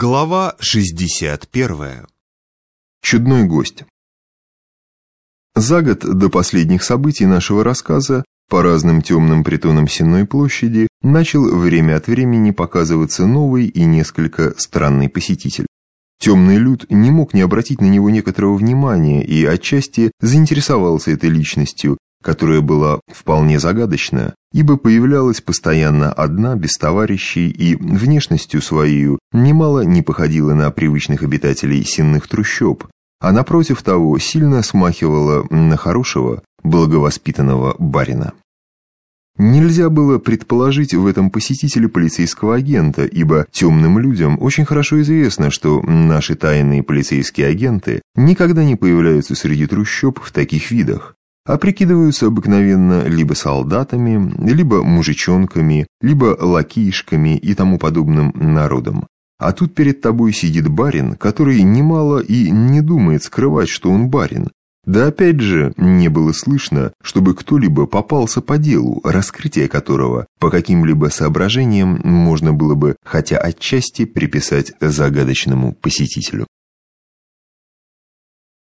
Глава 61 Чудной гость За год до последних событий нашего рассказа по разным темным притонам Сенной площади начал время от времени показываться новый и несколько странный посетитель. Темный люд не мог не обратить на него некоторого внимания и отчасти заинтересовался этой личностью, которая была вполне загадочна, ибо появлялась постоянно одна, без товарищей, и внешностью своей немало не походила на привычных обитателей сенных трущоб, а напротив того сильно смахивала на хорошего, благовоспитанного барина. Нельзя было предположить в этом посетителе полицейского агента, ибо темным людям очень хорошо известно, что наши тайные полицейские агенты никогда не появляются среди трущоб в таких видах а прикидываются обыкновенно либо солдатами, либо мужичонками, либо лакишками и тому подобным народом. А тут перед тобой сидит барин, который немало и не думает скрывать, что он барин. Да опять же, не было слышно, чтобы кто-либо попался по делу, раскрытие которого по каким-либо соображениям можно было бы хотя отчасти приписать загадочному посетителю.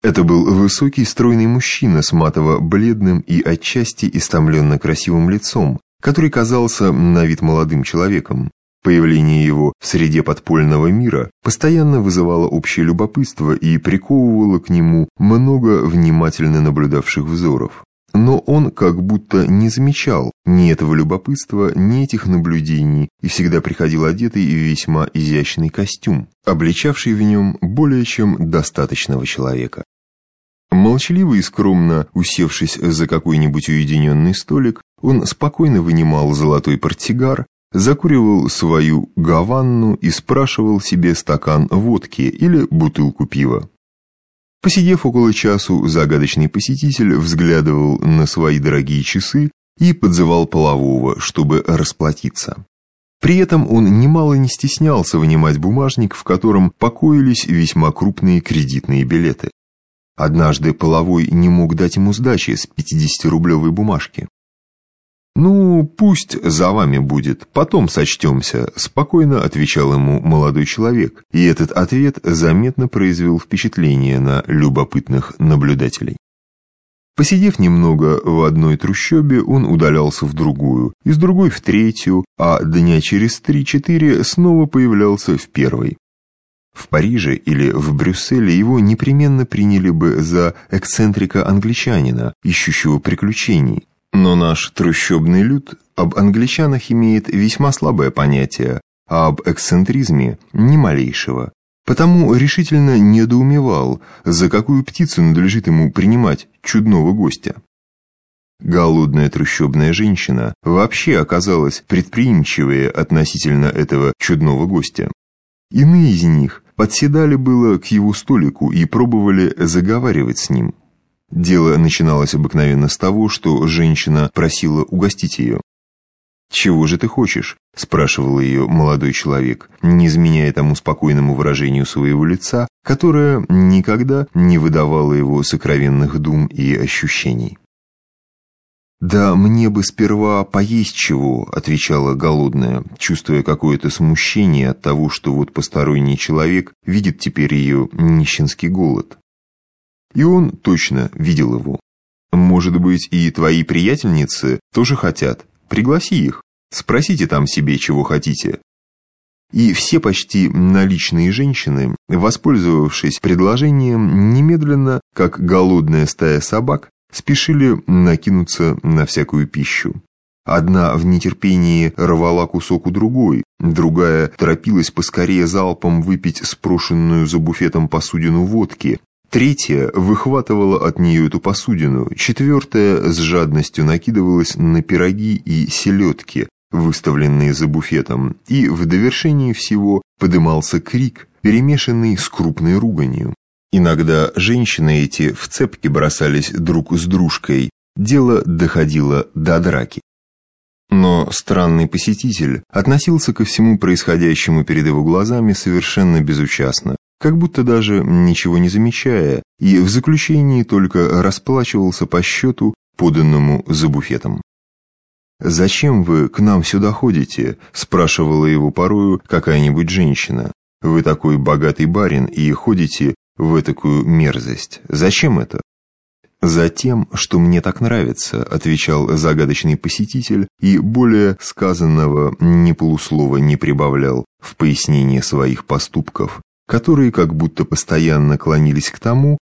Это был высокий стройный мужчина с матово-бледным и отчасти истомленно красивым лицом, который казался на вид молодым человеком. Появление его в среде подпольного мира постоянно вызывало общее любопытство и приковывало к нему много внимательно наблюдавших взоров. Но он как будто не замечал ни этого любопытства, ни этих наблюдений и всегда приходил одетый в весьма изящный костюм, обличавший в нем более чем достаточного человека. Молчаливо и скромно усевшись за какой-нибудь уединенный столик, он спокойно вынимал золотой портсигар, закуривал свою гаванну и спрашивал себе стакан водки или бутылку пива. Посидев около часу, загадочный посетитель взглядывал на свои дорогие часы и подзывал полового, чтобы расплатиться. При этом он немало не стеснялся вынимать бумажник, в котором покоились весьма крупные кредитные билеты. Однажды половой не мог дать ему сдачи с 50-рублевой бумажки. «Ну, пусть за вами будет, потом сочтемся», – спокойно отвечал ему молодой человек, и этот ответ заметно произвел впечатление на любопытных наблюдателей. Посидев немного в одной трущобе, он удалялся в другую, из другой в третью, а дня через три-четыре снова появлялся в первой. В Париже или в Брюсселе его непременно приняли бы за эксцентрика-англичанина, ищущего приключений. Но наш трущобный люд об англичанах имеет весьма слабое понятие, а об эксцентризме – ни малейшего. Потому решительно недоумевал, за какую птицу надлежит ему принимать чудного гостя. Голодная трущобная женщина вообще оказалась предприимчивее относительно этого чудного гостя. Иные из них подседали было к его столику и пробовали заговаривать с ним. Дело начиналось обыкновенно с того, что женщина просила угостить ее. «Чего же ты хочешь?» – спрашивал ее молодой человек, не изменяя тому спокойному выражению своего лица, которое никогда не выдавало его сокровенных дум и ощущений. «Да мне бы сперва поесть чего», — отвечала голодная, чувствуя какое-то смущение от того, что вот посторонний человек видит теперь ее нищенский голод. И он точно видел его. «Может быть, и твои приятельницы тоже хотят? Пригласи их, спросите там себе, чего хотите». И все почти наличные женщины, воспользовавшись предложением, немедленно, как голодная стая собак, спешили накинуться на всякую пищу. Одна в нетерпении рвала кусок у другой, другая торопилась поскорее залпом выпить спрошенную за буфетом посудину водки, третья выхватывала от нее эту посудину, четвертая с жадностью накидывалась на пироги и селедки, выставленные за буфетом, и в довершении всего подымался крик, перемешанный с крупной руганью. Иногда женщины эти в цепки бросались друг с дружкой, дело доходило до драки. Но странный посетитель относился ко всему происходящему перед его глазами совершенно безучастно, как будто даже ничего не замечая, и в заключении только расплачивался по счету, поданному за буфетом. «Зачем вы к нам сюда ходите?» – спрашивала его порою какая-нибудь женщина. Вы такой богатый барин и ходите в такую мерзость. Зачем это?» «Затем, что мне так нравится», — отвечал загадочный посетитель и более сказанного ни полуслова не прибавлял в пояснение своих поступков, которые как будто постоянно клонились к тому,